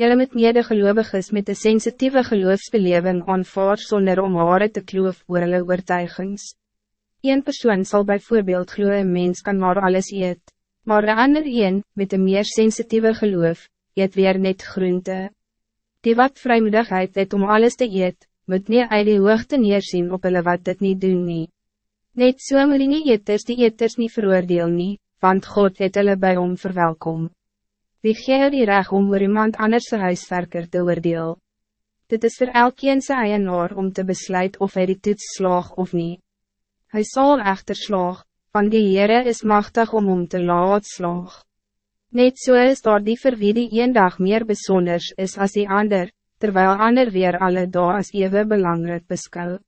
Jelle met medegeloovig is met een sensitieve geloofsbeleving aanvaar sonder om hare te kloof oor hulle oortuigings. Een persoon zal bijvoorbeeld glo een mens kan maar alles eet, maar een ander een, met een meer sensitieve geloof, eet weer net groente. Die wat vrijmoedigheid het om alles te eet, moet nie uit die hoogte neersien op hulle wat dit niet doen nie. Net so moet die nie eters die eters nie veroordeel nie, want God het hulle by hom verwelkom. Wie gee die reg om oor iemand anders huiswerker te oordeel? Dit is voor elkeen sy eienaar om te besluiten of hij die toets slaag of niet. Hij zal echter slaag, want die Heere is machtig om om te laat slaag. Net so is daar die vir wie die een dag meer bijzonders is als die ander, terwijl ander weer alle dag as ewe belangrijk beskou.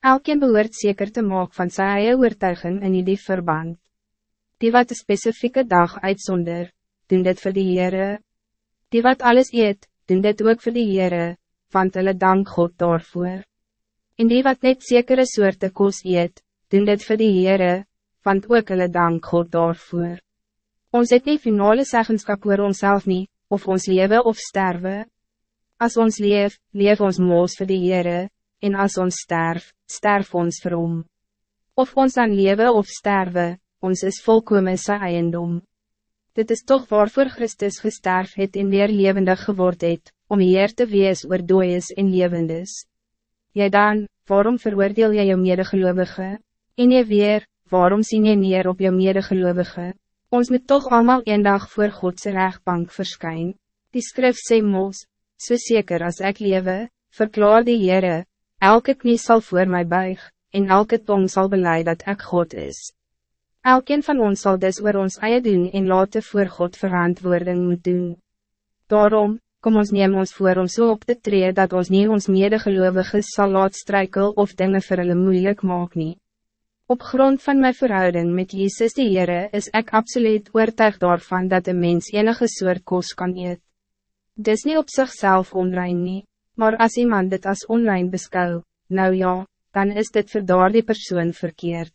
Elkeen behoort zeker te maken van sy eie oortuiging in die verband. Die wat een specifieke dag uitzonder, doen dit voor de Heere. Die wat alles eet, doen dit ook voor de Heere, want hulle dank God daarvoor. En die wat net zekere soorte koos eet, doen dit voor de Heere, want ook hulle dank God daarvoor. Ons het nie finale zeggenskap oor onszelf nie, of ons leven of sterven. Als ons leef, leef ons moos voor de Heere, en als ons sterf, sterf ons vir hom. Of ons dan leven of sterven, ons is volkomen sy eiendom. Dit is toch waarvoor Christus gesterf het en weer levendig geword het, om Heer te wees oor dooies en levendes. Jy dan, waarom veroordeel jy jou medegeloovige? En jy weer, waarom sien jy neer op jou medegeloovige? Ons moet toch allemaal een dag voor Godse rechtbank verschijnen. Die skrif sê mos, so zeker als ik lewe, verklaar die Heere, elke knie zal voor mij buig, en elke tong zal beleid dat ik God is. Elkeen van ons zal dus oor ons eie doen en laten voor God verantwoording moet doen. Daarom, kom ons neem ons voor om so op te treden dat ons niet ons medegelovigen zal laat strijkel of dingen vir hulle moeilijk maak nie. Op grond van mijn verhouding met Jezus de Heere is ik absoluut oortuig daarvan dat een mens enige soort koos kan eet. Dis niet op zichzelf onrein nie, maar als iemand dit als onrein beskou, nou ja, dan is dit voor die persoon verkeerd.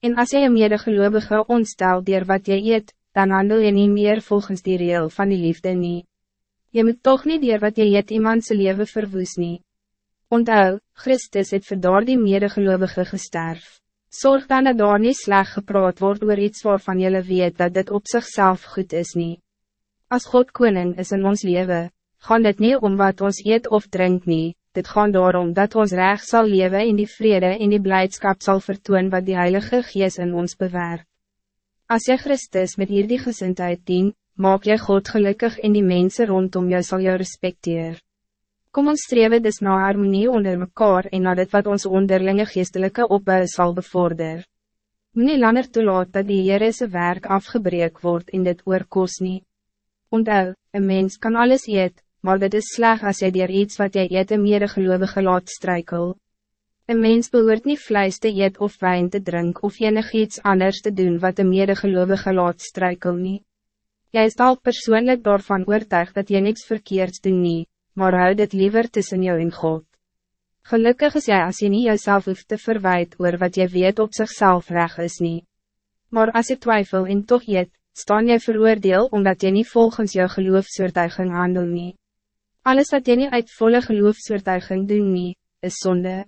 En als jy een medegeloovige ontstel dier wat jy eet, dan handel je niet meer volgens die reel van die liefde nie. Je moet toch niet dier wat jy eet iemand zijn leven verwoes nie. Onthou, Christus het vir die medegeloovige gesterf. Zorg dan dat daar nie sleg gepraat word oor iets waarvan jylle weet dat dit op zichzelf goed is nie. Als God koning is in ons leven, gaan dit niet om wat ons eet of drink nie, dit gaan daarom dat ons recht zal leven in die vrede en die blijdschap zal vertoon wat die Heilige Gees in ons bewerkt. Als je Christus met hierdie gezindheid dien, maak je God gelukkig in die mensen rondom jou zal jou respecteer. Kom ons streven dus na harmonie onder mekaar en na dit wat ons onderlinge geestelike opbouw zal bevorder. Meneer langer toelaat dat die Heere sy werk afgebreek wordt in dit oorkos nie. Onthou, een mens kan alles eet, maar dit is sleg als jy dier iets wat jy eet een medegeloovige laat strijkel. Een mens behoort niet vlees te eet of wijn te drinken of enig iets anders te doen wat een medegeloovige laat strijkel nie. Jy is al persoonlijk daarvan oortuig dat jy niks verkeerds doen nie, maar hou dit liever tussen jou en God. Gelukkig is jy als je niet jezelf hoeft te verwijt oor wat jy weet op zichzelf reg is nie. Maar als je twijfel en toch eet, staan jy veroordeel omdat je niet volgens jou geloofsoortuiging handel nie. Alles wat jy nie uit volle geloofsoortuiging doen nie, is zonde.